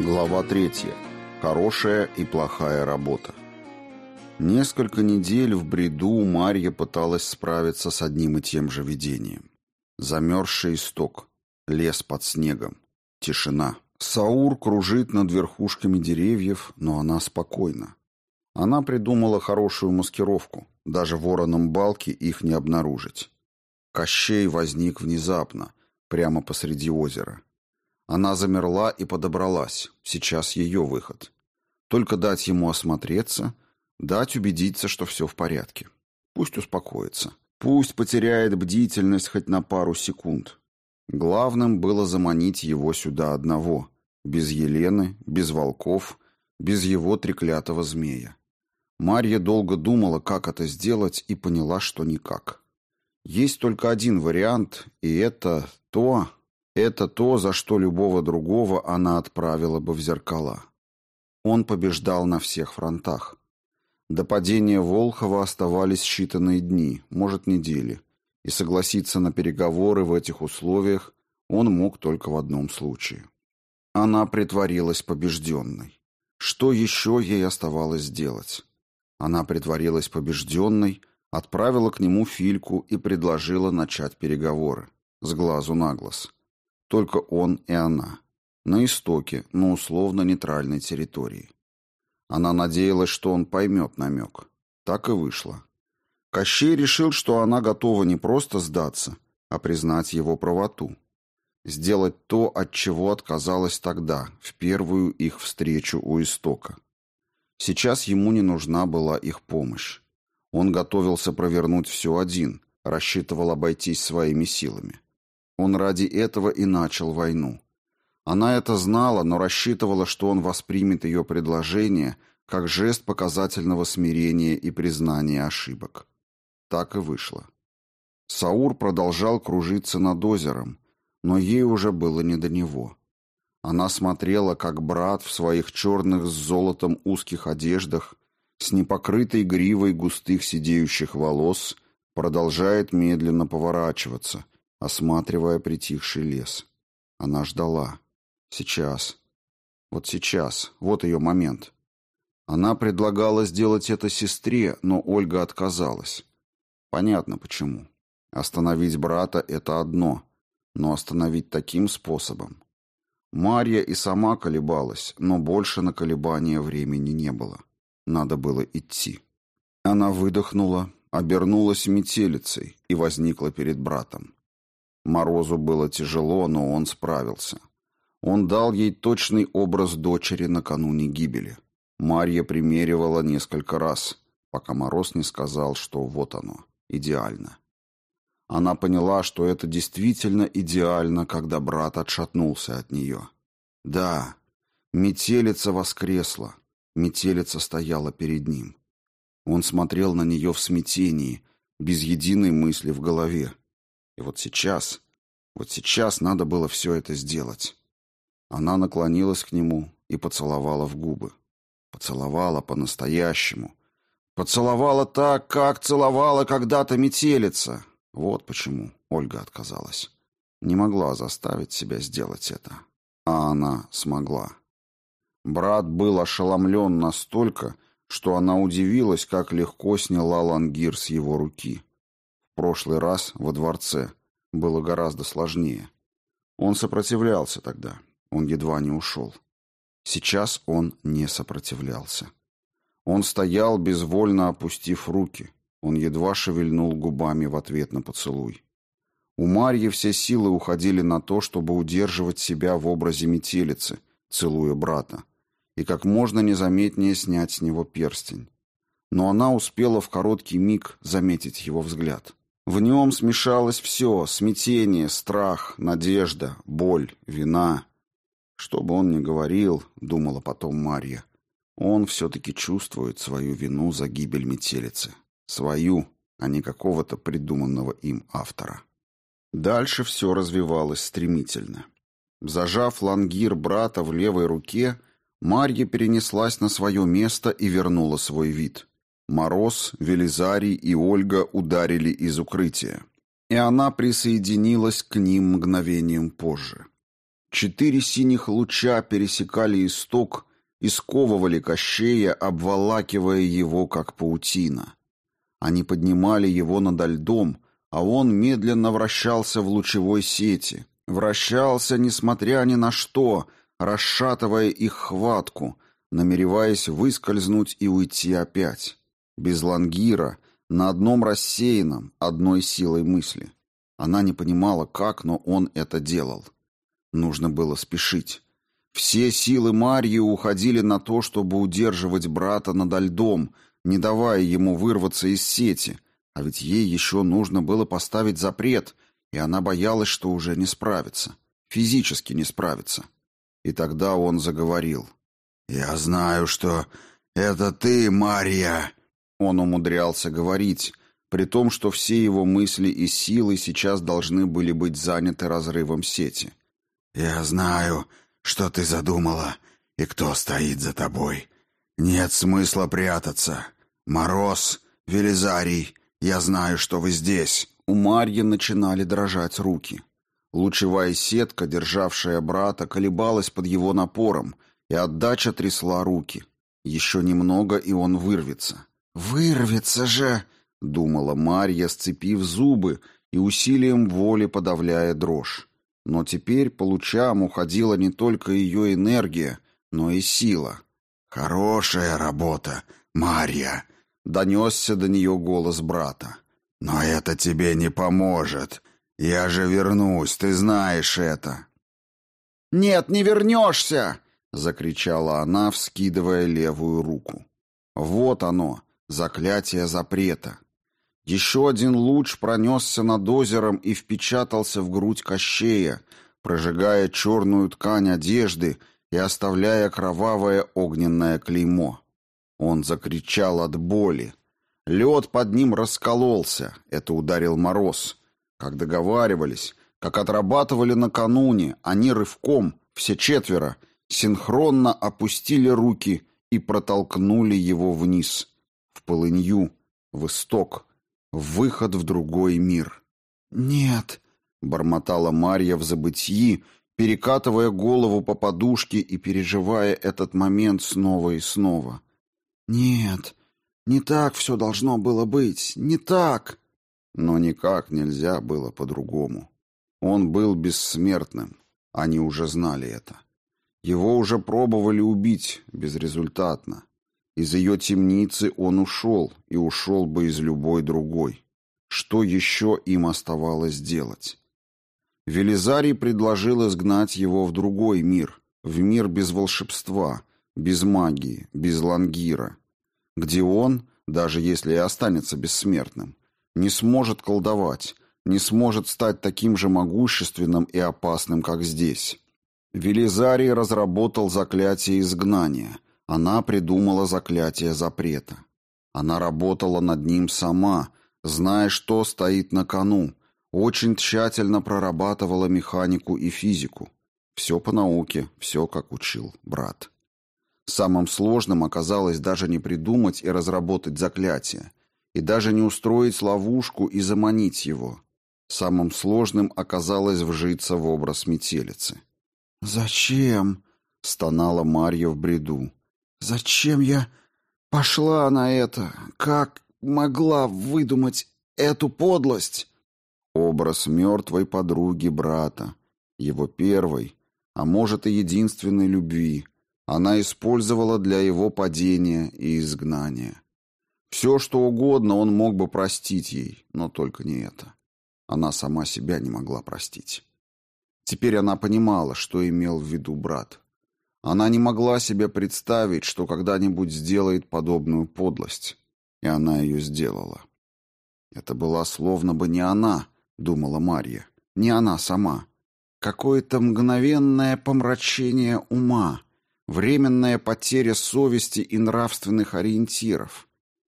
Глава 3. Хорошая и плохая работа. Несколько недель в бреду Марья пыталась справиться с одним и тем же видением. Замерзший исток, лес под снегом, тишина. Саур кружит над верхушками деревьев, но она спокойна. Она придумала хорошую маскировку, даже вороном балки их не обнаружить. Кощей возник внезапно, прямо посреди озера. Она замерла и подобралась. Сейчас ее выход. Только дать ему осмотреться, дать убедиться, что все в порядке. Пусть успокоится. Пусть потеряет бдительность хоть на пару секунд. Главным было заманить его сюда одного. Без Елены, без волков, без его треклятого змея. Марья долго думала, как это сделать, и поняла, что никак. Есть только один вариант, и это то, это то, за что любого другого она отправила бы в зеркала. Он побеждал на всех фронтах. До падения Волхова оставались считанные дни, может, недели, и согласиться на переговоры в этих условиях он мог только в одном случае. Она притворилась побежденной. Что еще ей оставалось сделать? Она притворилась побежденной, отправила к нему Фильку и предложила начать переговоры. С глазу на глаз. Только он и она. На истоке, на условно-нейтральной территории. Она надеялась, что он поймет намек. Так и вышло. Кощей решил, что она готова не просто сдаться, а признать его правоту. Сделать то, от чего отказалась тогда, в первую их встречу у истока. Сейчас ему не нужна была их помощь. Он готовился провернуть все один, рассчитывал обойтись своими силами. Он ради этого и начал войну. Она это знала, но рассчитывала, что он воспримет ее предложение как жест показательного смирения и признания ошибок. Так и вышло. Саур продолжал кружиться над озером, но ей уже было не до него. Она смотрела, как брат в своих черных с золотом узких одеждах, с непокрытой гривой густых сидеющих волос, продолжает медленно поворачиваться — осматривая притихший лес. Она ждала. Сейчас. Вот сейчас. Вот ее момент. Она предлагала сделать это сестре, но Ольга отказалась. Понятно почему. Остановить брата — это одно, но остановить таким способом. Марья и сама колебалась, но больше на колебания времени не было. Надо было идти. Она выдохнула, обернулась метелицей и возникла перед братом. Морозу было тяжело, но он справился. Он дал ей точный образ дочери накануне гибели. Марья примеривала несколько раз, пока Мороз не сказал, что вот оно, идеально. Она поняла, что это действительно идеально, когда брат отшатнулся от нее. Да, метелица воскресла, метелица стояла перед ним. Он смотрел на нее в смятении, без единой мысли в голове. И вот сейчас, вот сейчас надо было все это сделать. Она наклонилась к нему и поцеловала в губы. Поцеловала по-настоящему. Поцеловала так, как целовала когда-то метелица. Вот почему Ольга отказалась. Не могла заставить себя сделать это. А она смогла. Брат был ошеломлен настолько, что она удивилась, как легко сняла лангир с его руки прошлый раз во дворце было гораздо сложнее. Он сопротивлялся тогда, он едва не ушел. Сейчас он не сопротивлялся. Он стоял, безвольно опустив руки. Он едва шевельнул губами в ответ на поцелуй. У Марьи все силы уходили на то, чтобы удерживать себя в образе метелицы, целуя брата, и как можно незаметнее снять с него перстень. Но она успела в короткий миг заметить его взгляд. В нем смешалось все — смятение, страх, надежда, боль, вина. Что бы он ни говорил, — думала потом Марья, — он все-таки чувствует свою вину за гибель метелицы. Свою, а не какого-то придуманного им автора. Дальше все развивалось стремительно. Зажав лангир брата в левой руке, Марья перенеслась на свое место и вернула свой вид. Мороз, Велизарий и Ольга ударили из укрытия, и она присоединилась к ним мгновением позже. Четыре синих луча пересекали исток и сковывали Кощея, обволакивая его, как паутина. Они поднимали его над льдом, а он медленно вращался в лучевой сети. Вращался, несмотря ни на что, расшатывая их хватку, намереваясь выскользнуть и уйти опять. Без лангира, на одном рассеянном, одной силой мысли. Она не понимала, как, но он это делал. Нужно было спешить. Все силы Марьи уходили на то, чтобы удерживать брата над льдом, не давая ему вырваться из сети, а ведь ей еще нужно было поставить запрет, и она боялась, что уже не справится, физически не справится. И тогда он заговорил. «Я знаю, что это ты, Марья!» Он умудрялся говорить, при том, что все его мысли и силы сейчас должны были быть заняты разрывом сети. «Я знаю, что ты задумала и кто стоит за тобой. Нет смысла прятаться. Мороз, Велизарий, я знаю, что вы здесь». У Марьи начинали дрожать руки. Лучевая сетка, державшая брата, колебалась под его напором, и отдача трясла руки. Еще немного, и он вырвется. «Вырвется же!» — думала Марья, сцепив зубы и усилием воли подавляя дрожь. Но теперь по лучам уходила не только ее энергия, но и сила. «Хорошая работа, Марья!» — донесся до нее голос брата. «Но это тебе не поможет. Я же вернусь, ты знаешь это». «Нет, не вернешься!» — закричала она, вскидывая левую руку. «Вот оно, заклятие запрета». Еще один луч пронесся над озером и впечатался в грудь Кощея, прожигая черную ткань одежды и оставляя кровавое огненное клеймо. Он закричал от боли. Лед под ним раскололся, это ударил мороз. Как договаривались, как отрабатывали накануне, они рывком, все четверо, синхронно опустили руки и протолкнули его вниз, полынью, в исток, Выход в другой мир. «Нет», — бормотала Марья в забытии, перекатывая голову по подушке и переживая этот момент снова и снова. «Нет, не так все должно было быть, не так». Но никак нельзя было по-другому. Он был бессмертным, они уже знали это. Его уже пробовали убить безрезультатно. Из ее темницы он ушел, и ушел бы из любой другой. Что еще им оставалось делать? Велизарий предложил изгнать его в другой мир, в мир без волшебства, без магии, без лангира, где он, даже если и останется бессмертным, не сможет колдовать, не сможет стать таким же могущественным и опасным, как здесь. Велизарий разработал заклятие изгнания — она придумала заклятие запрета. Она работала над ним сама, зная, что стоит на кону, очень тщательно прорабатывала механику и физику. Все по науке, все как учил брат. Самым сложным оказалось даже не придумать и разработать заклятие, и даже не устроить ловушку и заманить его. Самым сложным оказалось вжиться в образ метелицы. «Зачем?» — стонала Марья в бреду. Зачем я пошла на это? Как могла выдумать эту подлость? Образ мертвой подруги брата, его первой, а может и единственной любви, она использовала для его падения и изгнания. Все, что угодно он мог бы простить ей, но только не это. Она сама себя не могла простить. Теперь она понимала, что имел в виду брат. Она не могла себе представить, что когда-нибудь сделает подобную подлость. И она ее сделала. Это была словно бы не она, думала Марья, не она сама. Какое-то мгновенное помрачение ума, временная потеря совести и нравственных ориентиров.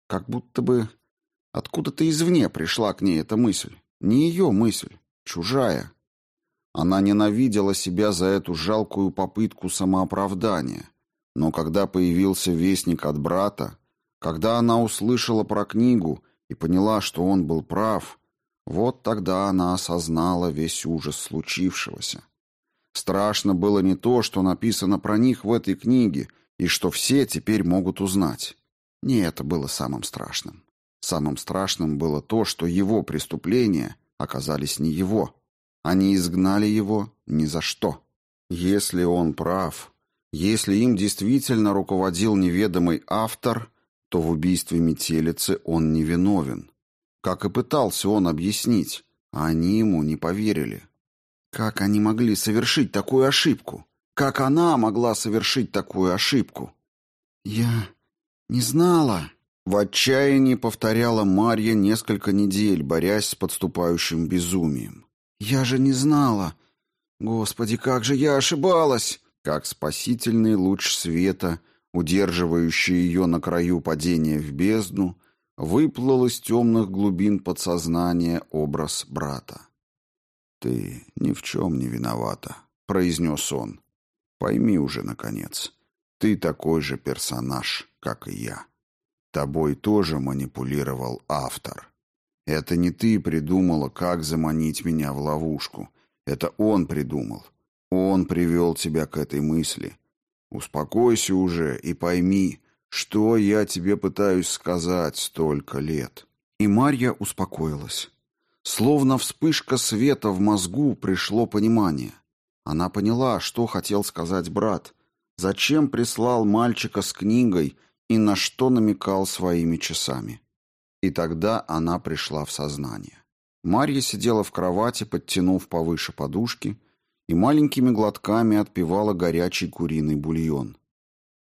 Как будто бы откуда-то извне пришла к ней эта мысль. Не ее мысль, чужая. Она ненавидела себя за эту жалкую попытку самооправдания. Но когда появился вестник от брата, когда она услышала про книгу и поняла, что он был прав, вот тогда она осознала весь ужас случившегося. Страшно было не то, что написано про них в этой книге, и что все теперь могут узнать. Не это было самым страшным. Самым страшным было то, что его преступления оказались не его. Они изгнали его ни за что. Если он прав, если им действительно руководил неведомый автор, то в убийстве метелицы он невиновен. Как и пытался он объяснить, а они ему не поверили. Как они могли совершить такую ошибку? Как она могла совершить такую ошибку? Я не знала. В отчаянии повторяла Марья несколько недель, борясь с подступающим безумием. Я же не знала. Господи, как же я ошибалась! Как спасительный луч света, удерживающий ее на краю падения в бездну, выплыл из темных глубин подсознания образ брата. «Ты ни в чем не виновата», — произнес он. «Пойми уже, наконец, ты такой же персонаж, как и я. Тобой тоже манипулировал автор. Это не ты придумала, как заманить меня в ловушку. Это он придумал. Он привел тебя к этой мысли. Успокойся уже и пойми, что я тебе пытаюсь сказать столько лет. И Марья успокоилась. Словно вспышка света в мозгу пришло понимание. Она поняла, что хотел сказать брат, зачем прислал мальчика с книгой и на что намекал своими часами. И тогда она пришла в сознание. Марья сидела в кровати, подтянув повыше подушки, и маленькими глотками отпивала горячий куриный бульон.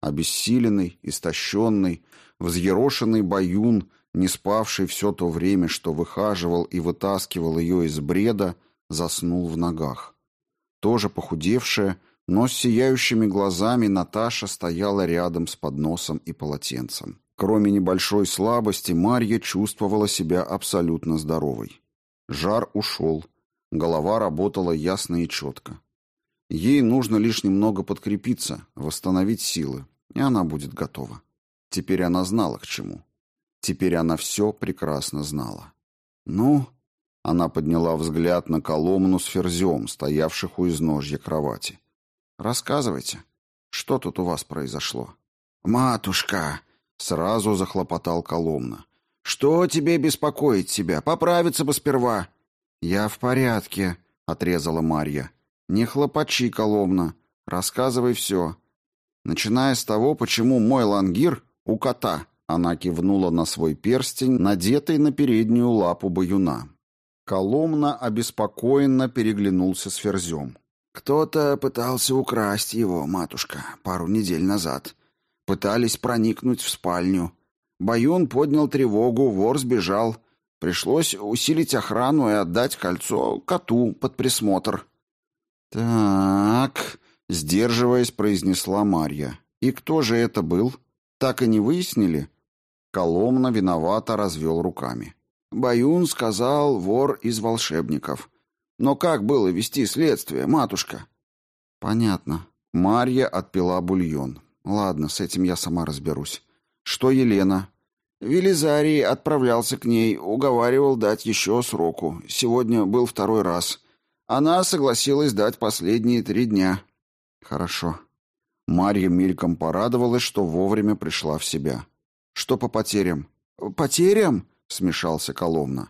Обессиленный, истощенный, взъерошенный баюн, не спавший все то время, что выхаживал и вытаскивал ее из бреда, заснул в ногах. Тоже похудевшая, но с сияющими глазами Наташа стояла рядом с подносом и полотенцем. Кроме небольшой слабости, Марья чувствовала себя абсолютно здоровой. Жар ушел, голова работала ясно и четко. Ей нужно лишь немного подкрепиться, восстановить силы, и она будет готова. Теперь она знала к чему. Теперь она все прекрасно знала. «Ну?» Она подняла взгляд на Коломну с ферзем, стоявших у изножья кровати. «Рассказывайте, что тут у вас произошло?» «Матушка!» — сразу захлопотал Коломна. «Что тебе беспокоить себя? Поправиться бы сперва!» «Я в порядке», — отрезала Марья. «Не хлопочи, Коломна. Рассказывай все. Начиная с того, почему мой лангир у кота. Она кивнула на свой перстень, надетый на переднюю лапу баюна. Коломна обеспокоенно переглянулся с ферзем. «Кто-то пытался украсть его, матушка, пару недель назад. Пытались проникнуть в спальню. Баюн поднял тревогу, вор сбежал. Пришлось усилить охрану и отдать кольцо коту под присмотр». «Так», Сдерживаясь, произнесла Марья. «И кто же это был? Так и не выяснили?» Коломна виновато развел руками. «Баюн сказал, вор из волшебников. Но как было вести следствие, матушка?» «Понятно». Марья отпила бульон. «Ладно, с этим я сама разберусь. Что Елена?» Велизарий отправлялся к ней, уговаривал дать еще сроку. Сегодня был второй раз. Она согласилась дать последние три дня. Хорошо. Марья мельком порадовалась, что вовремя пришла в себя. Что по потерям? Потерям? Смешался Коломна.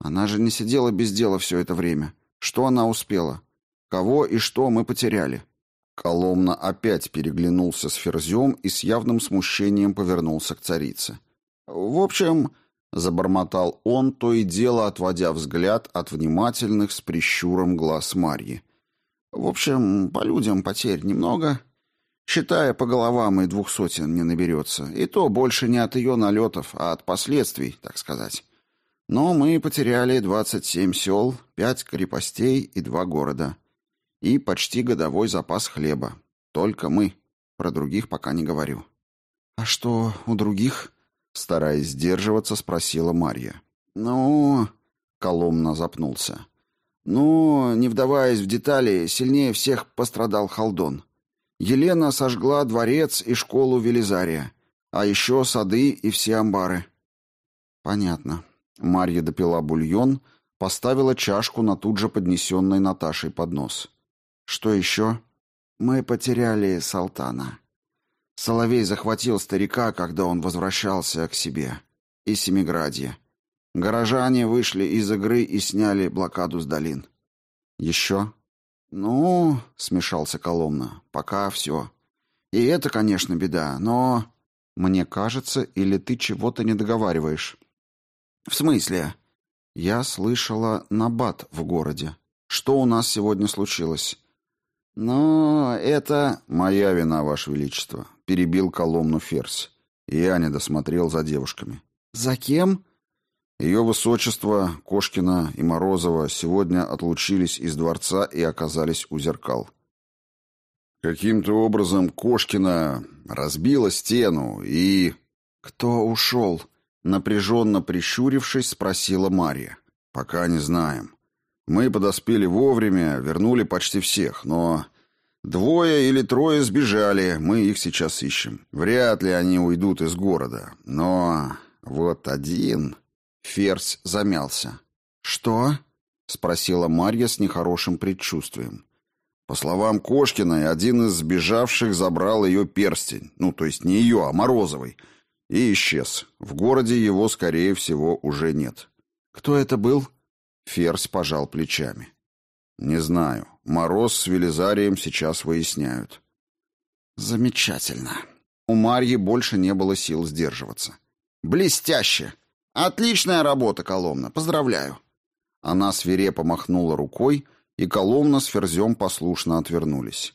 Она же не сидела без дела все это время. Что она успела? Кого и что мы потеряли? Коломна опять переглянулся с Ферзем и с явным смущением повернулся к царице. В общем, забормотал он, то и дело отводя взгляд от внимательных с прищуром глаз Марьи. В общем, по людям потерь немного. Считая по головам и двух сотен не наберется. И то больше не от ее налетов, а от последствий, так сказать. Но мы потеряли 27 сел, пять крепостей и два города. И почти годовой запас хлеба. Только мы. Про других пока не говорю. «А что у других?» Стараясь сдерживаться, спросила Марья. «Ну...» — Коломна запнулся. Ну, не вдаваясь в детали, сильнее всех пострадал Халдон. Елена сожгла дворец и школу Велизария, а еще сады и все амбары. Понятно. Марья допила бульон, поставила чашку на тут же поднесенный Наташей поднос. Что еще? Мы потеряли Салтана. Соловей захватил старика, когда он возвращался к себе. И Семиградье. Горожане вышли из игры и сняли блокаду с долин. Еще? Ну, смешался Коломна, пока все. И это, конечно, беда, но... Мне кажется, или ты чего-то не договариваешь? В смысле? Я слышала набат в городе. Что у нас сегодня случилось? Но это моя вина, ваше величество, перебил Коломну Ферзь. Я не досмотрел за девушками. За кем? Ее высочество Кошкина и Морозова сегодня отлучились из дворца и оказались у зеркал. Каким-то образом Кошкина разбила стену и... «Кто ушел?» Напряженно прищурившись, спросила Мария. «Пока не знаем. Мы подоспели вовремя, вернули почти всех, но двое или трое сбежали, мы их сейчас ищем. Вряд ли они уйдут из города, но вот один...» Ферзь замялся. «Что?» — спросила Марья с нехорошим предчувствием. По словам Кошкиной, один из сбежавших забрал ее перстень, ну, то есть не ее, а Морозовой, и исчез. В городе его, скорее всего, уже нет. Кто это был? Ферзь пожал плечами. Не знаю. Мороз с Велизарием сейчас выясняют. Замечательно. У Марьи больше не было сил сдерживаться. Блестяще. Отличная работа, Коломна. Поздравляю. Она свирепо махнула рукой, и Коломна с Ферзем послушно отвернулись.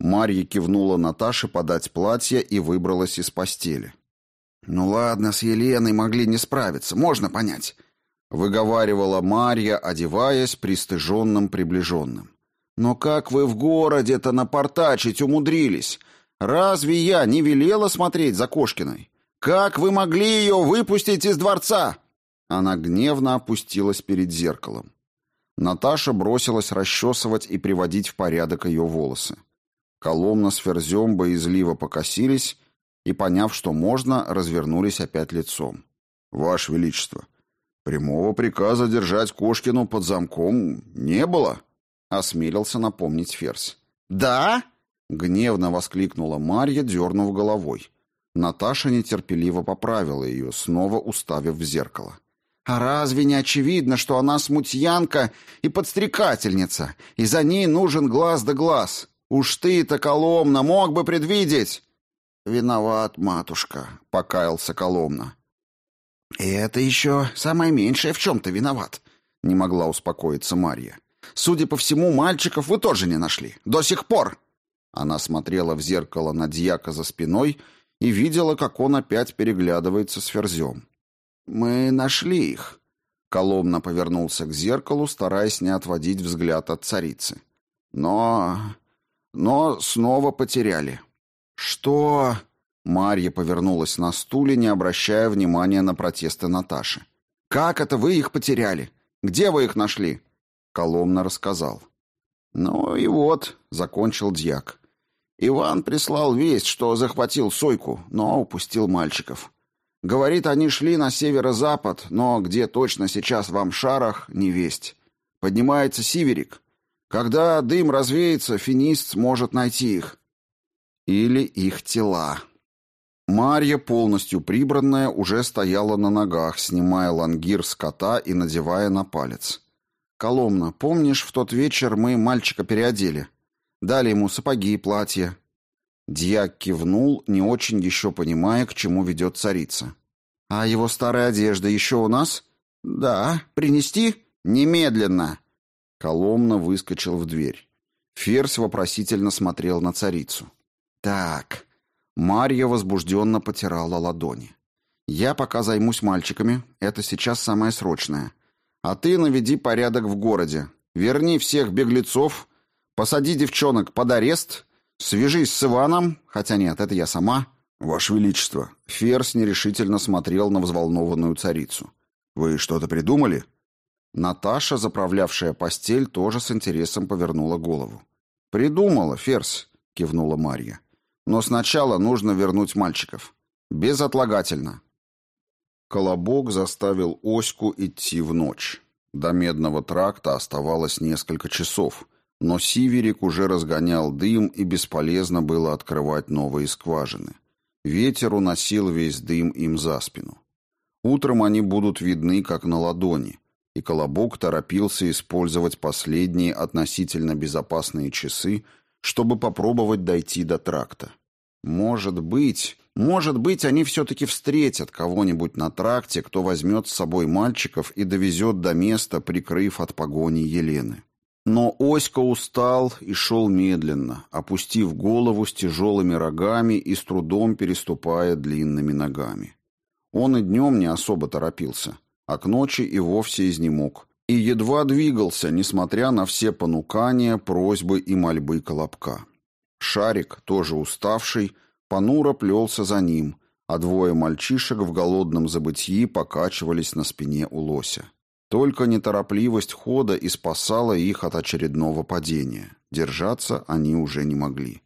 Марья кивнула Наташе подать платье и выбралась из постели. «Ну ладно, с Еленой могли не справиться, можно понять», — выговаривала Марья, одеваясь пристыженным приближенным. «Но как вы в городе-то напортачить умудрились? Разве я не велела смотреть за Кошкиной? Как вы могли ее выпустить из дворца?» Она гневно опустилась перед зеркалом. Наташа бросилась расчесывать и приводить в порядок ее волосы. Коломна с Ферзем боязливо покосились и, поняв, что можно, развернулись опять лицом. «Ваше Величество, прямого приказа держать Кошкину под замком не было», — осмелился напомнить Ферзь. «Да?» — гневно воскликнула Марья, дернув головой. Наташа нетерпеливо поправила ее, снова уставив в зеркало. «А разве не очевидно, что она смутьянка и подстрекательница, и за ней нужен глаз да глаз? Уж ты-то, Коломна, мог бы предвидеть!» «Виноват, матушка», — покаялся Коломна. «И это еще самое меньшее, в чем ты виноват», — не могла успокоиться Марья. «Судя по всему, мальчиков вы тоже не нашли. До сих пор». Она смотрела в зеркало на дьяка за спиной и видела, как он опять переглядывается с ферзем. «Мы нашли их». Коломна повернулся к зеркалу, стараясь не отводить взгляд от царицы. «Но... но снова потеряли. «Что?» Марья повернулась на стуле, не обращая внимания на протесты Наташи. «Как это вы их потеряли? Где вы их нашли?» Коломна рассказал. «Ну и вот», — закончил дьяк. «Иван прислал весть, что захватил Сойку, но упустил мальчиков. Говорит, они шли на северо-запад, но где точно сейчас в Амшарах, не весть. Поднимается сиверик. Когда дым развеется, финист сможет найти их. Или их тела. Марья, полностью прибранная, уже стояла на ногах, снимая лангир с кота и надевая на палец. «Коломна, помнишь, в тот вечер мы мальчика переодели? Дали ему сапоги и платье». Дьяк кивнул, не очень еще понимая, к чему ведет царица. «А его старая одежда еще у нас?» «Да. Принести?» «Немедленно!» Коломна выскочил в дверь. Ферзь вопросительно смотрел на царицу. Так. Марья возбужденно потирала ладони. Я пока займусь мальчиками, это сейчас самое срочное. А ты наведи порядок в городе. Верни всех беглецов, посади девчонок под арест, свяжись с Иваном, хотя нет, это я сама. Ваше величество, Ферс нерешительно смотрел на взволнованную царицу. Вы что-то придумали? Наташа, заправлявшая постель, тоже с интересом повернула голову. Придумала, Ферс, кивнула Марья. Но сначала нужно вернуть мальчиков. Безотлагательно. Колобок заставил Оську идти в ночь. До Медного тракта оставалось несколько часов, Но Сиверик уже разгонял дым, и бесполезно было открывать новые скважины. Ветер уносил весь дым им за спину. Утром они будут видны, как на ладони, и Колобок торопился использовать последние относительно безопасные часы, чтобы попробовать дойти до тракта. Может быть, может быть, они все-таки встретят кого-нибудь на тракте, кто возьмет с собой мальчиков и довезет до места, прикрыв от погони Елены. Но Оська устал и шел медленно, опустив голову с тяжелыми рогами и с трудом переступая длинными ногами. Он и днем не особо торопился, а к ночи и вовсе изнемог, и едва двигался, несмотря на все понукания, просьбы и мольбы Колобка. Шарик, тоже уставший, понуро плелся за ним, а двое мальчишек в голодном забытии покачивались на спине у лося. Только неторопливость хода и спасала их от очередного падения. Держаться они уже не могли.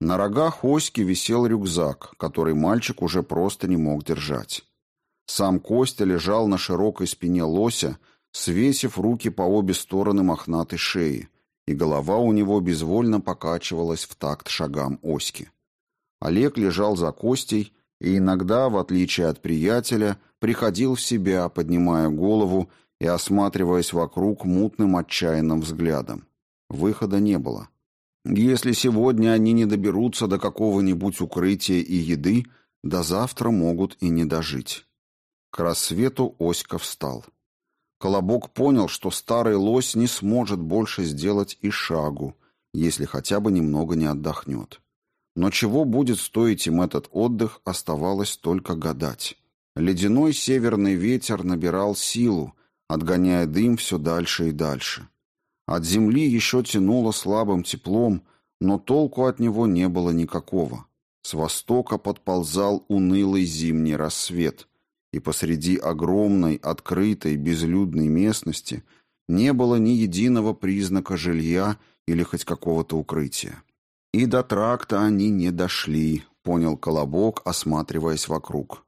На рогах Оськи висел рюкзак, который мальчик уже просто не мог держать. Сам Костя лежал на широкой спине лося, свесив руки по обе стороны мохнатой шеи, и голова у него безвольно покачивалась в такт шагам Оськи. Олег лежал за Костей и иногда, в отличие от приятеля, приходил в себя, поднимая голову и осматриваясь вокруг мутным отчаянным взглядом. Выхода не было. Если сегодня они не доберутся до какого-нибудь укрытия и еды, до завтра могут и не дожить. К рассвету Оська встал. Колобок понял, что старый лось не сможет больше сделать и шагу, если хотя бы немного не отдохнет. Но чего будет стоить им этот отдых, оставалось только гадать. Ледяной северный ветер набирал силу, отгоняя дым все дальше и дальше. От земли еще тянуло слабым теплом, но толку от него не было никакого. С востока подползал унылый зимний рассвет, и посреди огромной, открытой, безлюдной местности не было ни единого признака жилья или хоть какого-то укрытия. И до тракта они не дошли, понял Колобок, осматриваясь вокруг.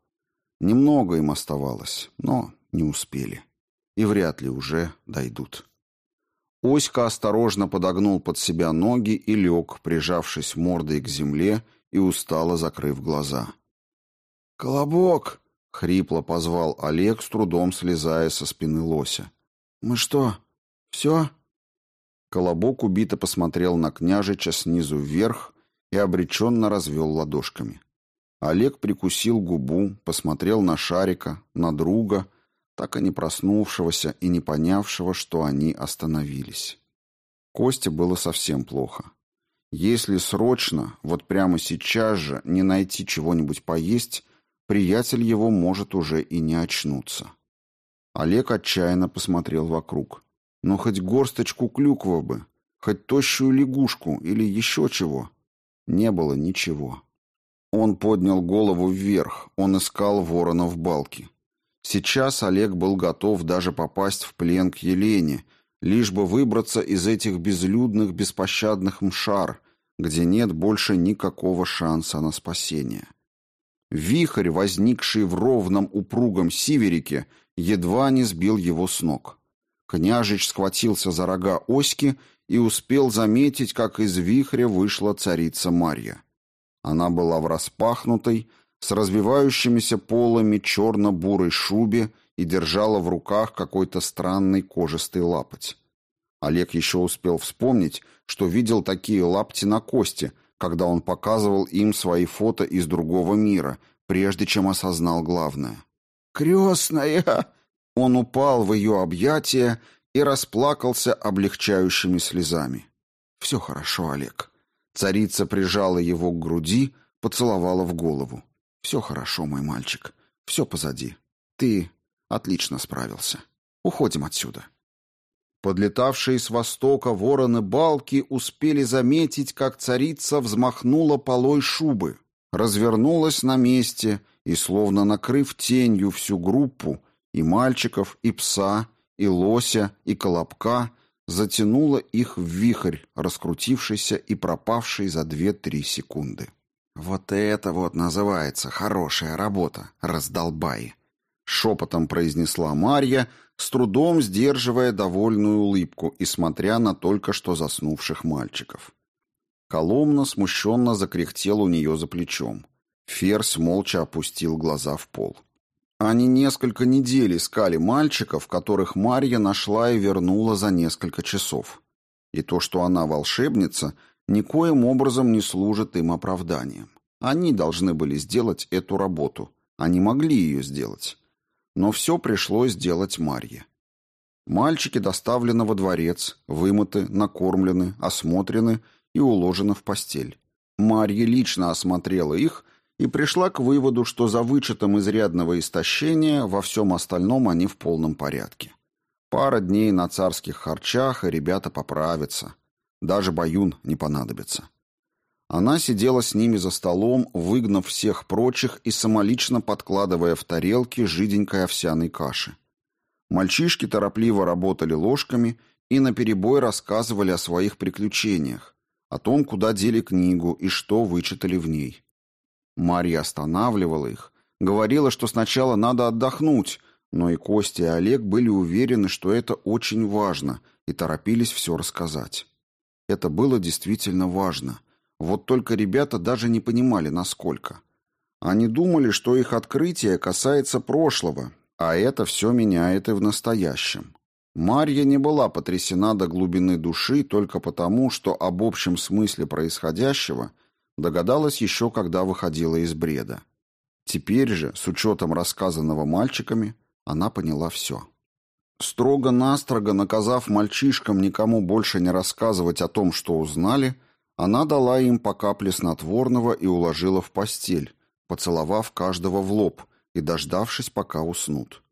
Немного им оставалось, но не успели. И вряд ли уже дойдут. Оська осторожно подогнул под себя ноги и лег, прижавшись мордой к земле и устало закрыв глаза. «Колобок!» — хрипло позвал Олег, с трудом слезая со спины лося. «Мы что, все?» Колобок убито посмотрел на княжича снизу вверх и обреченно развел ладошками. Олег прикусил губу, посмотрел на Шарика, на друга, так и не проснувшегося и не понявшего, что они остановились. Косте было совсем плохо. Если срочно, вот прямо сейчас же, не найти чего-нибудь поесть, приятель его может уже и не очнуться. Олег отчаянно посмотрел вокруг. Но хоть горсточку клюква бы, хоть тощую лягушку или еще чего. Не было ничего. Он поднял голову вверх, он искал ворона в балке. Сейчас Олег был готов даже попасть в плен к Елене, лишь бы выбраться из этих безлюдных, беспощадных мшар, где нет больше никакого шанса на спасение. Вихрь, возникший в ровном упругом сиверике, едва не сбил его с ног. Княжич схватился за рога оськи и успел заметить, как из вихря вышла царица Марья. Она была в распахнутой, с развивающимися полами черно-бурой шубе и держала в руках какой-то странный кожистый лапоть. Олег еще успел вспомнить, что видел такие лапти на кости, когда он показывал им свои фото из другого мира, прежде чем осознал главное. «Крестная!» Он упал в ее объятия и расплакался облегчающими слезами. «Все хорошо, Олег. Царица прижала его к груди, поцеловала в голову. «Все хорошо, мой мальчик. Все позади. Ты отлично справился. Уходим отсюда». Подлетавшие с востока вороны-балки успели заметить, как царица взмахнула полой шубы, развернулась на месте и, словно накрыв тенью всю группу, и мальчиков, и пса, и лося, и колобка, затянуло их в вихрь, раскрутившийся и пропавший за две-три секунды. «Вот это вот называется хорошая работа, раздолбай!» Шепотом произнесла Марья, с трудом сдерживая довольную улыбку и смотря на только что заснувших мальчиков. Коломна смущенно закряхтел у нее за плечом. Ферзь молча опустил глаза в пол. Они несколько недель искали мальчиков, которых Марья нашла и вернула за несколько часов. И то, что она волшебница, никоим образом не служит им оправданием. Они должны были сделать эту работу. Они могли ее сделать. Но все пришлось делать Марье. Мальчики доставлены во дворец, вымыты, накормлены, осмотрены и уложены в постель. Марья лично осмотрела их и пришла к выводу, что за вычетом изрядного истощения во всем остальном они в полном порядке. Пара дней на царских харчах, и ребята поправятся. Даже баюн не понадобится. Она сидела с ними за столом, выгнав всех прочих и самолично подкладывая в тарелки жиденькой овсяной каши. Мальчишки торопливо работали ложками и наперебой рассказывали о своих приключениях, о том, куда дели книгу и что вычитали в ней. Марья останавливала их, говорила, что сначала надо отдохнуть, но и Костя и Олег были уверены, что это очень важно, и торопились все рассказать. Это было действительно важно. Вот только ребята даже не понимали, насколько. Они думали, что их открытие касается прошлого, а это все меняет и в настоящем. Марья не была потрясена до глубины души только потому, что об общем смысле происходящего – Догадалась еще, когда выходила из бреда. Теперь же, с учетом рассказанного мальчиками, она поняла все. Строго-настрого наказав мальчишкам никому больше не рассказывать о том, что узнали, она дала им по капле снотворного и уложила в постель, поцеловав каждого в лоб и дождавшись, пока уснут.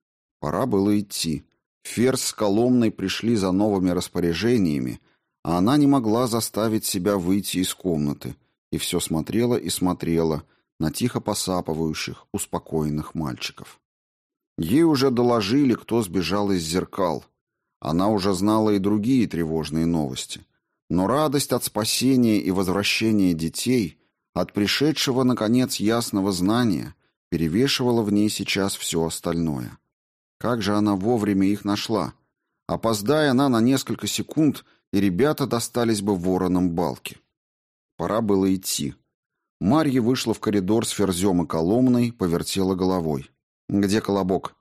Пора было идти. Ферзь с Коломной пришли за новыми распоряжениями, а она не могла заставить себя выйти из комнаты, и все смотрела и смотрела на тихо посапывающих, успокоенных мальчиков. Ей уже доложили, кто сбежал из зеркал. Она уже знала и другие тревожные новости. Но радость от спасения и возвращения детей, от пришедшего, наконец, ясного знания, перевешивала в ней сейчас все остальное. Как же она вовремя их нашла? Опоздая она на несколько секунд, и ребята достались бы вороном балки. Пора было идти. Марья вышла в коридор с ферзем и коломной, повертела головой. «Где колобок?»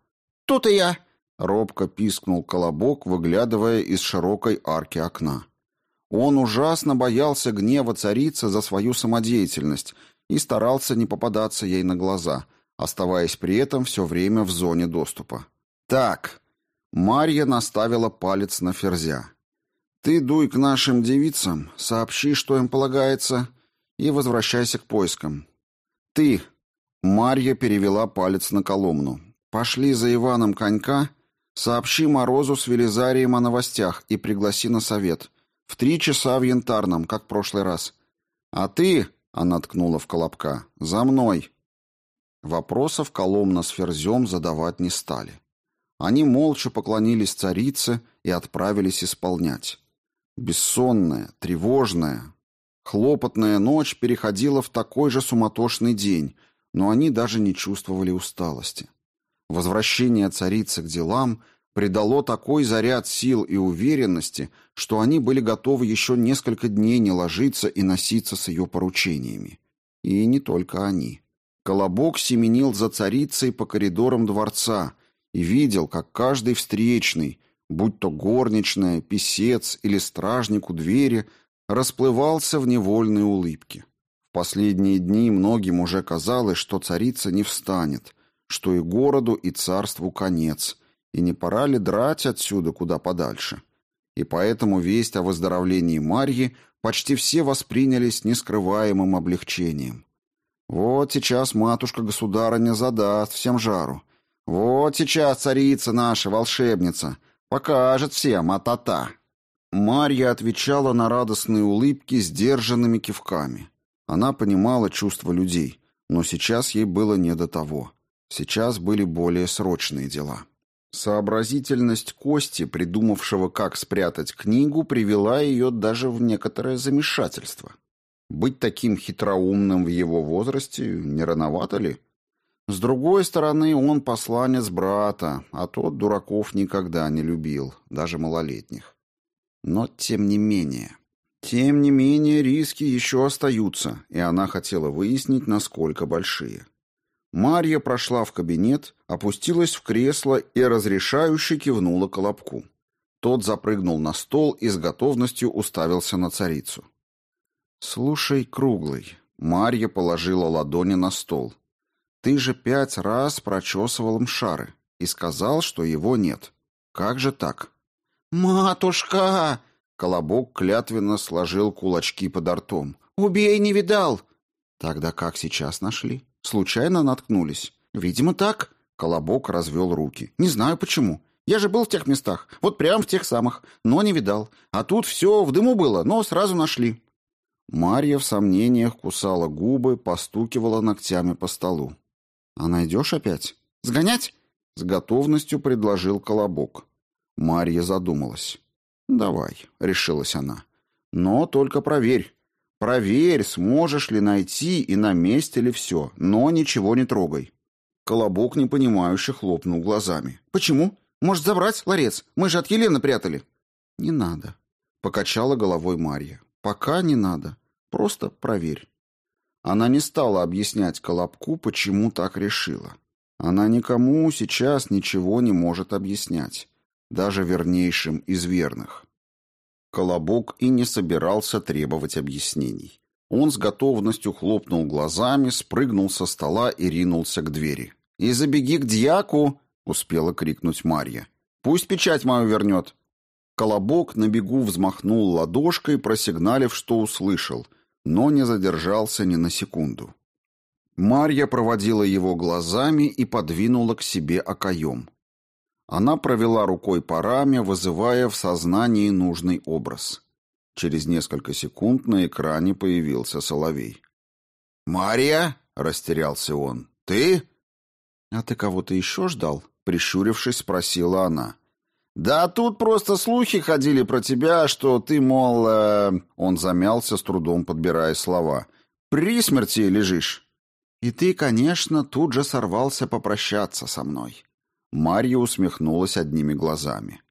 «Тут и я!» Робко пискнул колобок, выглядывая из широкой арки окна. Он ужасно боялся гнева царицы за свою самодеятельность и старался не попадаться ей на глаза, оставаясь при этом все время в зоне доступа. «Так!» Марья наставила палец на ферзя. Ты дуй к нашим девицам, сообщи, что им полагается, и возвращайся к поискам. Ты, Марья перевела палец на Коломну. Пошли за Иваном конька, сообщи Морозу с Велизарием о новостях и пригласи на совет. В три часа в Янтарном, как в прошлый раз. А ты, она ткнула в Колобка, за мной. Вопросов Коломна с Ферзем задавать не стали. Они молча поклонились царице и отправились исполнять. Бессонная, тревожная, хлопотная ночь переходила в такой же суматошный день, но они даже не чувствовали усталости. Возвращение царицы к делам придало такой заряд сил и уверенности, что они были готовы еще несколько дней не ложиться и носиться с ее поручениями. И не только они. Колобок семенил за царицей по коридорам дворца и видел, как каждый встречный – будь то горничная, писец или стражник у двери, расплывался в невольной улыбке. В последние дни многим уже казалось, что царица не встанет, что и городу, и царству конец, и не пора ли драть отсюда куда подальше. И поэтому весть о выздоровлении Марьи почти все восприняли с нескрываемым облегчением. Вот сейчас матушка-государыня задаст всем жару. Вот сейчас царица наша, волшебница — Покажет всем, а-та-та. Марья отвечала на радостные улыбки сдержанными кивками. Она понимала чувства людей, но сейчас ей было не до того. Сейчас были более срочные дела. Сообразительность Кости, придумавшего, как спрятать книгу, привела ее даже в некоторое замешательство. Быть таким хитроумным в его возрасте не рановато ли? С другой стороны, он посланец брата, а тот дураков никогда не любил, даже малолетних. Но тем не менее... Тем не менее, риски еще остаются, и она хотела выяснить, насколько большие. Марья прошла в кабинет, опустилась в кресло и разрешающе кивнула Колобку. Тот запрыгнул на стол и с готовностью уставился на царицу. «Слушай, Круглый», — Марья положила ладони на стол, — «ты же пять раз прочесывал мшары и сказал, что его нет. Как же так?» «Матушка!» Колобок клятвенно сложил кулачки под ртом. «Убей, не видал!» «Тогда как сейчас нашли? Случайно наткнулись?» «Видимо, так». Колобок развел руки. «Не знаю почему. Я же был в тех местах, вот прям в тех самых, но не видал. А тут все в дыму было, но сразу нашли». Марья в сомнениях кусала губы, постукивала ногтями по столу. «А найдешь опять?» «Сгонять?» — с готовностью предложил Колобок. Марья задумалась. «Давай», — решилась она. «Но только проверь. Проверь, сможешь ли найти и на месте ли все, но ничего не трогай». Колобок непонимающе хлопнул глазами. «Почему? Может, забрать, ларец? Мы же от Елены прятали». «Не надо», — покачала головой Марья. «Пока не надо. Просто проверь». Она не стала объяснять Колобку, почему так решила. Она никому сейчас ничего не может объяснять даже вернейшим из верных. Колобок и не собирался требовать объяснений. Он с готовностью хлопнул глазами, спрыгнул со стола и ринулся к двери. «И забеги к дьяку!» — успела крикнуть Марья. «Пусть печать мою вернет!» Колобок на бегу взмахнул ладошкой, просигналив, что услышал, но не задержался ни на секунду. Марья проводила его глазами и подвинула к себе окоем. Она провела рукой по раме, вызывая в сознании нужный образ. Через несколько секунд на экране появился Соловей. «Мария?» — растерялся он. «Ты?» «А ты кого-то еще ждал?» — прищурившись, спросила она. «Да тут просто слухи ходили про тебя, что ты, мол...» э... Он замялся, с трудом подбирая слова. «При смерти лежишь». «И ты, конечно, тут же сорвался попрощаться со мной». Марья усмехнулась одними глазами.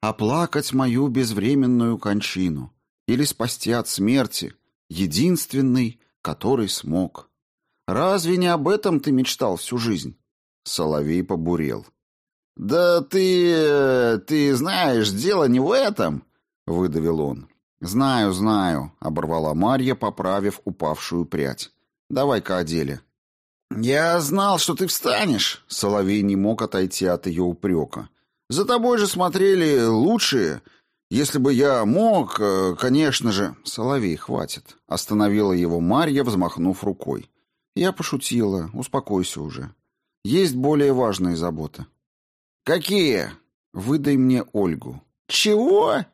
«Оплакать мою безвременную кончину или спасти от смерти, единственный, который смог. Разве не об этом ты мечтал всю жизнь?» Соловей побурел. «Да ты... ты знаешь, дело не в этом», — выдавил он. «Знаю, знаю», — оборвала Марья, поправив упавшую прядь. «Давай-ка о деле». «Я знал, что ты встанешь!» Соловей не мог отойти от ее упрека. «За тобой же смотрели лучшие. Если бы я мог, э, конечно же...» «Соловей, хватит!» Остановила его Марья, взмахнув рукой. «Я пошутила. Успокойся уже. Есть более важные заботы». «Какие?» «Выдай мне Ольгу». «Чего?»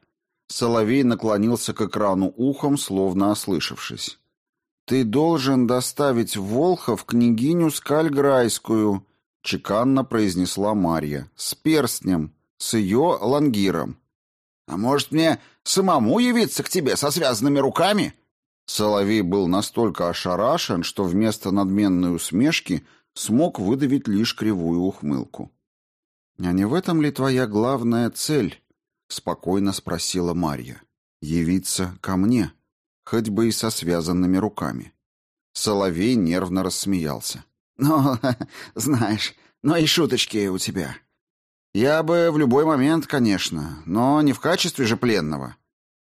Соловей наклонился к экрану ухом, словно ослышавшись. «Ты должен доставить в Волхов княгиню Скальграйскую», — чеканно произнесла Марья, — «с перстнем, с ее лангиром». «А может, мне самому явиться к тебе со связанными руками?» Соловей был настолько ошарашен, что вместо надменной усмешки смог выдавить лишь кривую ухмылку. «А не в этом ли твоя главная цель?» — спокойно спросила Марья. «Явиться ко мне» хоть бы и со связанными руками. Соловей нервно рассмеялся. «Ну, знаешь, но и шуточки у тебя. Я бы в любой момент, конечно, но не в качестве же пленного».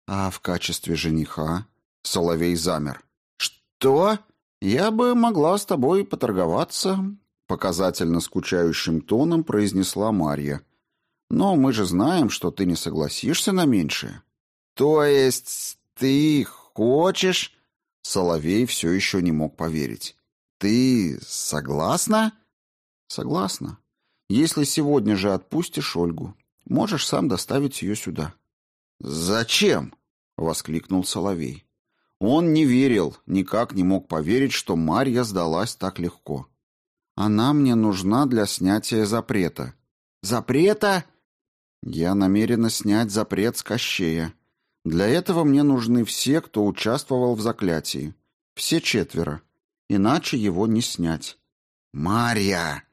«А в качестве жениха?» Соловей замер. «Что?» «Я бы могла с тобой поторговаться», — показательно скучающим тоном произнесла Марья. «Но мы же знаем, что ты не согласишься на меньшее». «То есть ты хочешь?» Соловей все еще не мог поверить. «Ты согласна?» «Согласна. Если сегодня же отпустишь Ольгу, можешь сам доставить ее сюда». «Зачем?» — воскликнул Соловей. Он не верил, никак не мог поверить, что Марья сдалась так легко. «Она мне нужна для снятия запрета». «Запрета?» «Я намерена снять запрет с Кощея. Для этого мне нужны все, кто участвовал в заклятии. Все четверо. Иначе его не снять. Марья!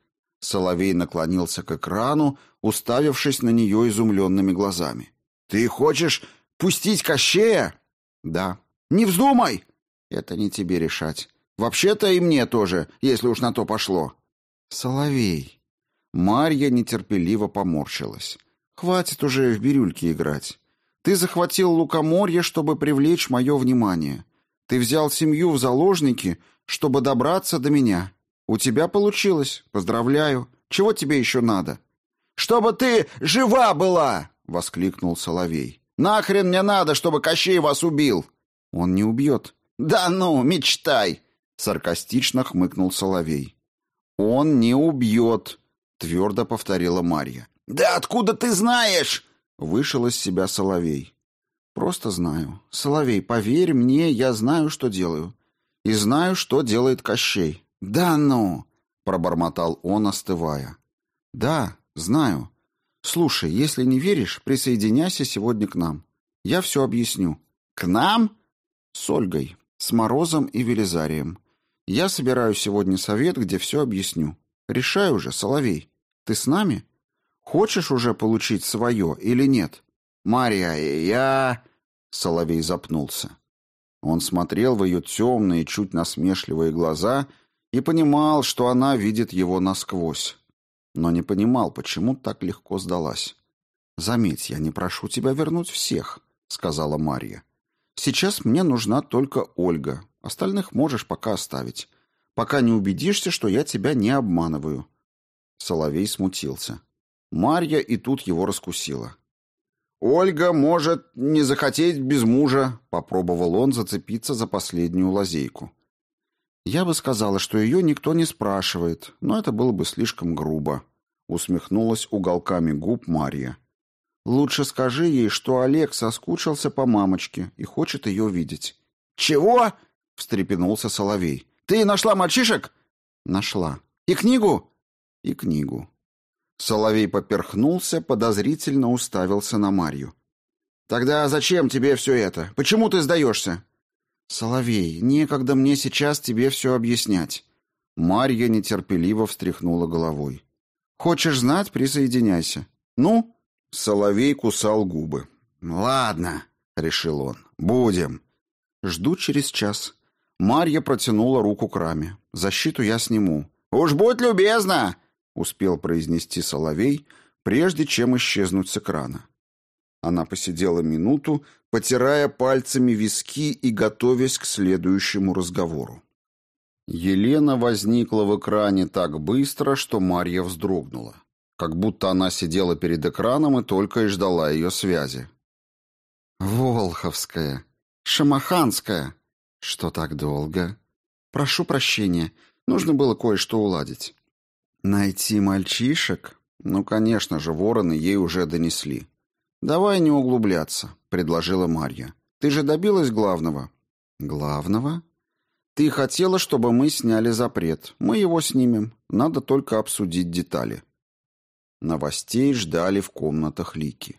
Соловей наклонился к экрану, уставившись на нее изумленными глазами. «Ты хочешь пустить Кощея?» «Да». «Не вздумай!» «Это не тебе решать. Вообще-то и мне тоже, если уж на то пошло». «Соловей». Марья нетерпеливо поморщилась. «Хватит уже в бирюльки играть. Ты захватил лукоморье, чтобы привлечь мое внимание. Ты взял семью в заложники, чтобы добраться до меня. У тебя получилось. Поздравляю. Чего тебе еще надо? Чтобы ты жива была, воскликнул Соловей. Нахрен мне надо, чтобы Кощей вас убил? Он не убьет. Да ну, мечтай, саркастично хмыкнул Соловей. Он не убьет, твердо повторила Марья. Да откуда ты знаешь? Вышел из себя Соловей. Просто знаю. Соловей, поверь мне, я знаю, что делаю. И знаю, что делает Кощей. «Да ну!» — пробормотал он, остывая. «Да, знаю. Слушай, если не веришь, присоединяйся сегодня к нам. Я все объясню». «К нам?» «С Ольгой, с Морозом и Велизарием. Я собираю сегодня совет, где все объясню. Решай уже, Соловей. Ты с нами? Хочешь уже получить свое или нет?» «Марья, я...» Соловей запнулся. Он смотрел в ее темные, чуть насмешливые глаза и понимал, что она видит его насквозь, но не понимал, почему так легко сдалась. «Заметь, я не прошу тебя вернуть всех», — сказала Марья. «Сейчас мне нужна только Ольга. Остальных можешь пока оставить, пока не убедишься, что я тебя не обманываю». Соловей смутился. Марья и тут его раскусила. «Ольга может не захотеть без мужа», — попробовал он зацепиться за последнюю лазейку. Я бы сказала, что ее никто не спрашивает, но это было бы слишком грубо, усмехнулась уголками губ Марья. Лучше скажи ей, что Олег соскучился по мамочке и хочет ее видеть. Чего? встрепенулся Соловей. Ты нашла мальчишек? Нашла. И книгу? И книгу. Соловей поперхнулся, подозрительно уставился на Марью. Тогда зачем тебе все это? Почему ты сдаешься?» «Соловей, некогда мне сейчас тебе все объяснять». Марья нетерпеливо встряхнула головой. «Хочешь знать, присоединяйся. Ну?» Соловей кусал губы. «Ладно», — решил он, — «будем». «Жду через час». Марья протянула руку к раме. «Защиту я сниму». «Уж будь любезна!» — успел произнести Соловей, прежде чем исчезнуть с экрана. Она посидела минуту, потирая пальцами виски и готовясь к следующему разговору. Елена возникла в экране так быстро, что Марья вздрогнула. Как будто она сидела перед экраном и только и ждала ее связи. «Волховская! Шамаханская! Что так долго? Прошу прощения, нужно было кое-что уладить». «Найти мальчишек? Ну, конечно же, вороны ей уже донесли. «Давай не углубляться», — предложила Марья. «Ты же добилась главного». «Главного?» «Ты хотела, чтобы мы сняли запрет. Мы его снимем. Надо только обсудить детали». Новостей ждали в комнатах Лики.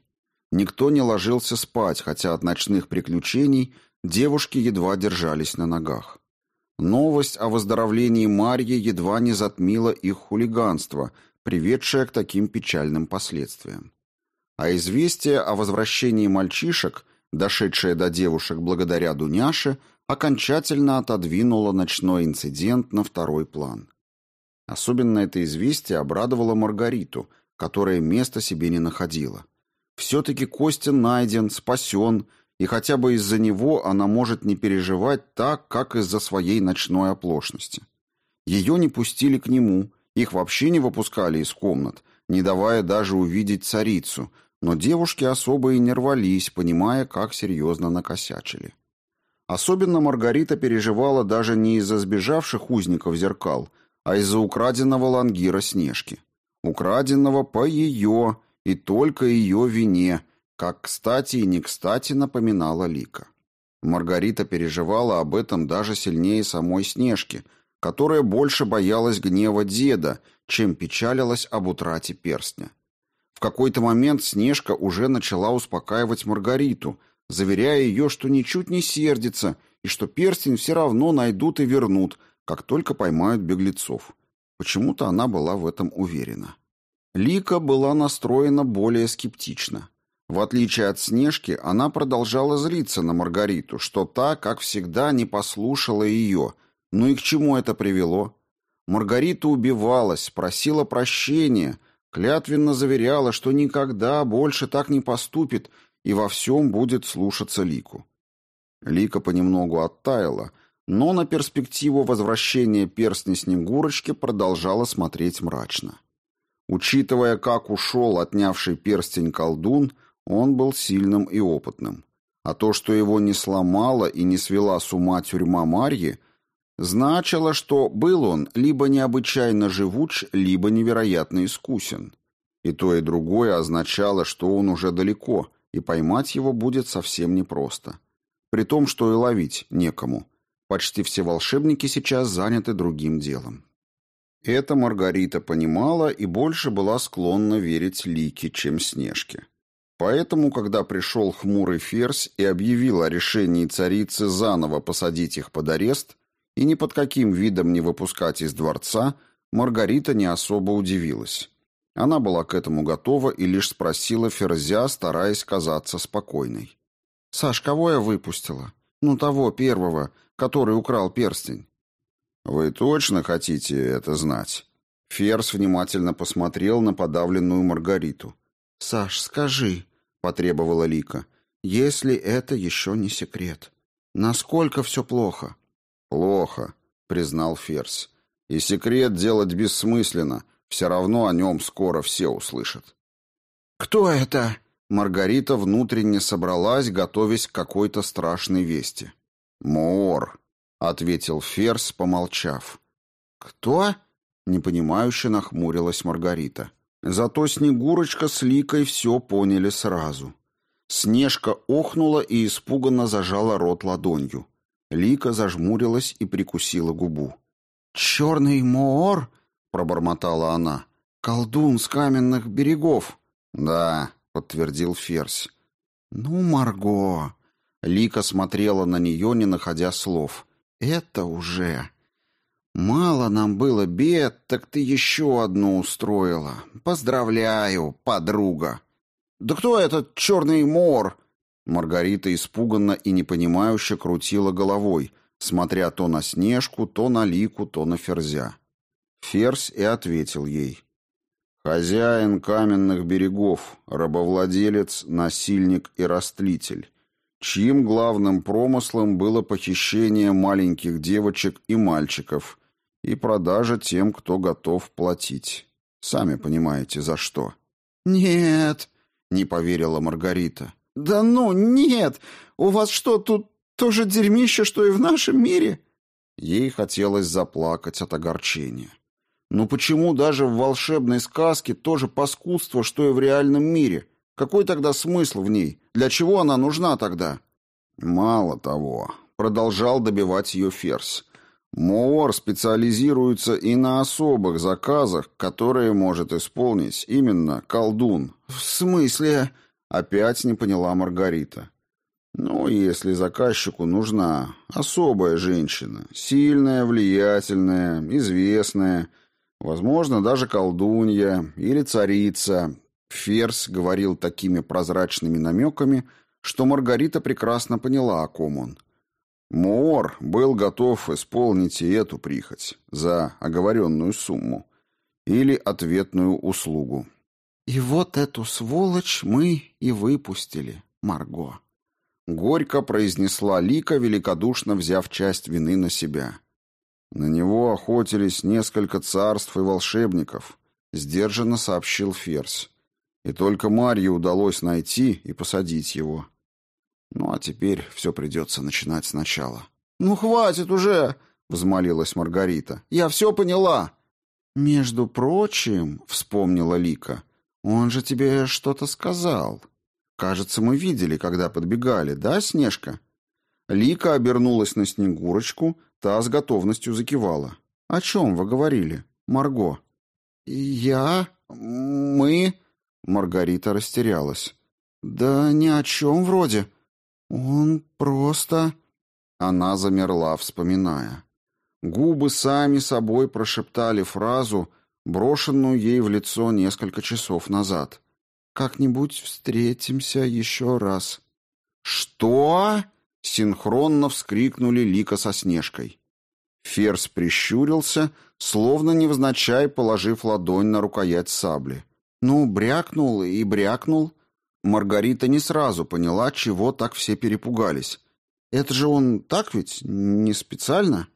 Никто не ложился спать, хотя от ночных приключений девушки едва держались на ногах. Новость о выздоровлении Марьи едва не затмила их хулиганство, приведшее к таким печальным последствиям а известие о возвращении мальчишек, дошедшее до девушек благодаря Дуняше, окончательно отодвинуло ночной инцидент на второй план. Особенно это известие обрадовало Маргариту, которая места себе не находила. Все-таки Костя найден, спасен, и хотя бы из-за него она может не переживать так, как из-за своей ночной оплошности. Ее не пустили к нему, их вообще не выпускали из комнат, не давая даже увидеть царицу, но девушки особо и не рвались, понимая, как серьезно накосячили. Особенно Маргарита переживала даже не из-за сбежавших узников зеркал, а из-за украденного лангира Снежки. Украденного по ее и только ее вине, как кстати и не кстати напоминала Лика. Маргарита переживала об этом даже сильнее самой Снежки, которая больше боялась гнева деда, чем печалилась об утрате перстня. В какой-то момент Снежка уже начала успокаивать Маргариту, заверяя ее, что ничуть не сердится и что перстень все равно найдут и вернут, как только поймают беглецов. Почему-то она была в этом уверена. Лика была настроена более скептично. В отличие от Снежки, она продолжала злиться на Маргариту, что та, как всегда, не послушала ее. Ну и к чему это привело? Маргарита убивалась, просила прощения, клятвенно заверяла, что никогда больше так не поступит и во всем будет слушаться Лику. Лика понемногу оттаяла, но на перспективу возвращения перстня Снегурочки продолжала смотреть мрачно. Учитывая, как ушел отнявший перстень колдун, он был сильным и опытным. А то, что его не сломала и не свела с ума тюрьма Марьи, значило, что был он либо необычайно живуч, либо невероятно искусен. И то, и другое означало, что он уже далеко, и поймать его будет совсем непросто. При том, что и ловить некому. Почти все волшебники сейчас заняты другим делом. Это Маргарита понимала и больше была склонна верить Лике, чем Снежке. Поэтому, когда пришел хмурый ферзь и объявил о решении царицы заново посадить их под арест и ни под каким видом не выпускать из дворца, Маргарита не особо удивилась. Она была к этому готова и лишь спросила Ферзя, стараясь казаться спокойной. «Саш, кого я выпустила? Ну, того первого, который украл перстень». «Вы точно хотите это знать?» Ферзь внимательно посмотрел на подавленную Маргариту. «Саш, скажи», — потребовала Лика, — «если это еще не секрет. Насколько все плохо?» «Плохо», — признал Ферзь. «И секрет делать бессмысленно. Все равно о нем скоро все услышат». «Кто это?» Маргарита внутренне собралась, готовясь к какой-то страшной вести. «Моор», — ответил Ферзь, помолчав. «Кто?» — непонимающе нахмурилась Маргарита. Зато Снегурочка с Ликой все поняли сразу. Снежка охнула и испуганно зажала рот ладонью. Лика зажмурилась и прикусила губу. «Черный Моор?» — пробормотала она. «Колдун с каменных берегов». «Да», — подтвердил Ферзь. «Ну, Марго...» Лика смотрела на нее, не находя слов. «Это уже...» «Мало нам было бед, так ты еще одну устроила. Поздравляю, подруга!» «Да кто этот черный мор?» Маргарита испуганно и непонимающе крутила головой, смотря то на Снежку, то на Лику, то на Ферзя. Ферзь и ответил ей. «Хозяин каменных берегов, рабовладелец, насильник и растлитель, чьим главным промыслом было похищение маленьких девочек и мальчиков и продажа тем, кто готов платить. Сами понимаете, за что». «Нет», — не поверила Маргарита. «Да ну, нет! У вас что, тут то же дерьмище, что и в нашем мире?» Ей хотелось заплакать от огорчения. «Ну почему даже в волшебной сказке тоже паскудство, что и в реальном мире? Какой тогда смысл в ней? Для чего она нужна тогда?» «Мало того», — продолжал добивать ее Ферзь. Моор специализируется и на особых заказах, которые может исполнить именно колдун. В смысле? Опять не поняла Маргарита. Ну, если заказчику нужна особая женщина, сильная, влиятельная, известная, возможно, даже колдунья или царица. Ферс говорил такими прозрачными намеками, что Маргарита прекрасно поняла, о ком он. Моор был готов исполнить и эту прихоть за оговоренную сумму или ответную услугу. И вот эту сволочь мы и выпустили, Марго. Горько произнесла Лика, великодушно взяв часть вины на себя. На него охотились несколько царств и волшебников, сдержанно сообщил Ферзь. И только Марье удалось найти и посадить его. Ну а теперь все придется начинать сначала. «Ну хватит уже!» — взмолилась Маргарита. «Я все поняла!» «Между прочим», — вспомнила Лика, «Он же тебе что-то сказал. Кажется, мы видели, когда подбегали, да, Снежка?» Лика обернулась на Снегурочку, та с готовностью закивала. «О чем вы говорили, Марго?» «Я? Мы?» Маргарита растерялась. «Да ни о чем вроде. Он просто...» Она замерла, вспоминая. Губы сами собой прошептали фразу, брошенную ей в лицо несколько часов назад. «Как-нибудь встретимся еще раз». «Что?» — синхронно вскрикнули Лика со Снежкой. Ферс прищурился, словно невзначай положив ладонь на рукоять сабли. Ну, брякнул и брякнул. Маргарита не сразу поняла, чего так все перепугались. Это же он так ведь? Не специально?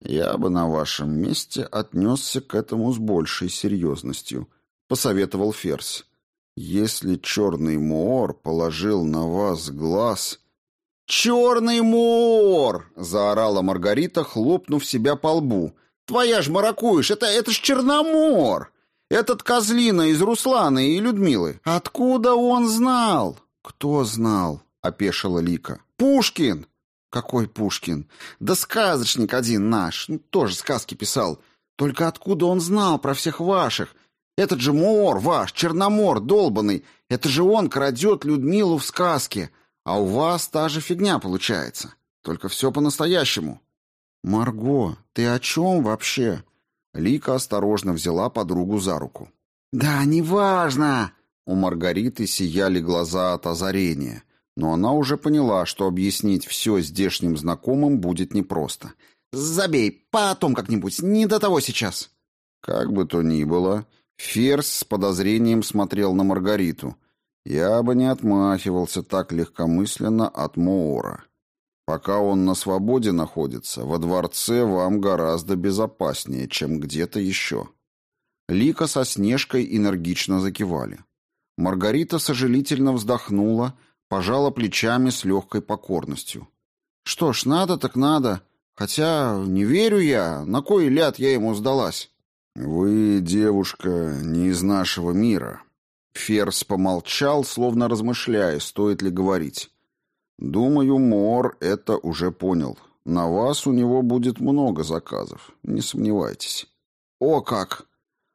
Я бы на вашем месте отнесся к этому с большей серьезностью, посоветовал Ферзь. Если черный моор положил на вас глаз... «Черный моор!» — заорала Маргарита, хлопнув себя по лбу. «Твоя ж маракуешь, это, это ж Черномор! Этот козлина из Руслана и Людмилы. Откуда он знал?» «Кто знал?» — опешила Лика. «Пушкин!» «Какой Пушкин?» «Да сказочник один наш, ну, тоже сказки писал. Только откуда он знал про всех ваших? Этот же Моор ваш, Черномор, долбанный, это же он крадет Людмилу в сказке, а у вас та же фигня получается. Только все по-настоящему». «Марго, ты о чем вообще?» Лика осторожно взяла подругу за руку. «Да, неважно!» У Маргариты сияли глаза от озарения, но она уже поняла, что объяснить все здешним знакомым будет непросто. «Забей, потом как-нибудь, не до того сейчас!» Как бы то ни было, Ферзь с подозрением смотрел на Маргариту. Я бы не отмахивался так легкомысленно от Моора. Пока он на свободе находится, во дворце вам гораздо безопаснее, чем где-то еще. Лика со Снежкой энергично закивали. Маргарита сожалительно вздохнула, пожала плечами с легкой покорностью. «Что ж, надо так надо. Хотя не верю я, на кой ляд я ему сдалась». «Вы, девушка, не из нашего мира». Ферс помолчал, словно размышляя, стоит ли говорить. Думаю, Мор это уже понял. На вас у него будет много заказов, не сомневайтесь. О как!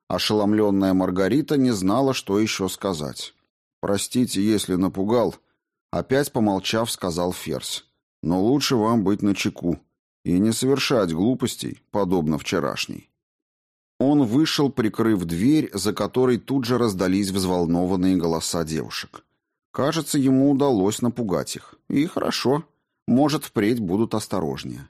Ошеломленная Маргарита не знала, что еще сказать. Простите, если напугал. Опять помолчав, сказал Ферзь. Но лучше вам быть начеку и не совершать глупостей, подобно вчерашней. Он вышел, прикрыв дверь, за которой тут же раздались взволнованные голоса девушек. Кажется, ему удалось напугать их. И хорошо. Может, впредь будут осторожнее.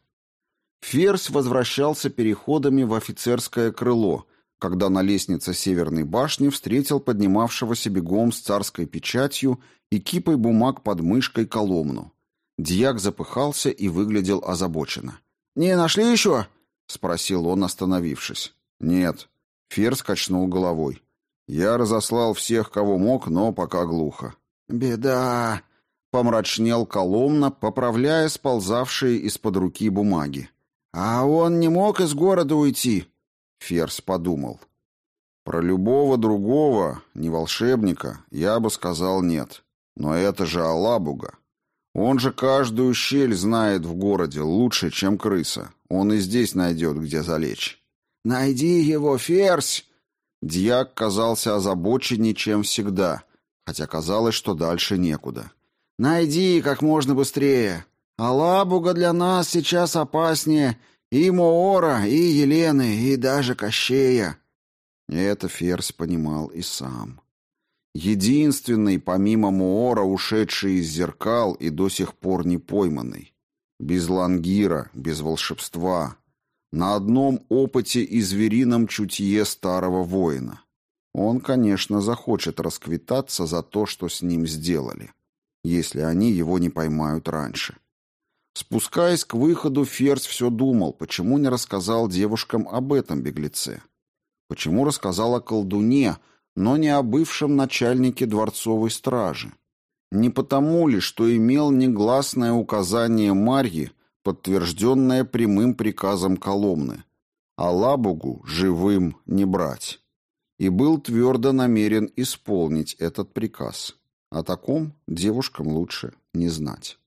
Ферзь возвращался переходами в офицерское крыло, когда на лестнице Северной башни встретил поднимавшегося бегом с царской печатью и кипой бумаг под мышкой Коломну. Дьяк запыхался и выглядел озабоченно. «Не нашли еще?» — спросил он, остановившись. «Нет». Ферзь качнул головой. «Я разослал всех, кого мог, но пока глухо. «Беда!» — помрачнел Коломна, поправляя сползавшие из-под руки бумаги. «А он не мог из города уйти?» — Ферзь подумал. «Про любого другого, не волшебника, я бы сказал нет. Но это же Алабуга. Он же каждую щель знает в городе лучше, чем крыса. Он и здесь найдет, где залечь». «Найди его, Ферзь!» Дьяк казался озабоченнее, чем всегда — хотя казалось, что дальше некуда. «Найди как можно быстрее. Алабуга для нас сейчас опаснее и Моора, и Елены, и даже Кощея». Это Ферзь понимал и сам. Единственный, помимо Моора, ушедший из зеркал и до сих пор не пойманный. Без лангира, без волшебства. На одном опыте и зверином чутье старого воина. Он, конечно, захочет расквитаться за то, что с ним сделали, если они его не поймают раньше. Спускаясь к выходу, Ферзь все думал, почему не рассказал девушкам об этом беглеце. Почему рассказал о колдуне, но не о бывшем начальнике дворцовой стражи. Не потому ли, что имел негласное указание Марьи, подтвержденное прямым приказом Коломны, а Лабугу живым не брать и был твердо намерен исполнить этот приказ. О таком девушкам лучше не знать.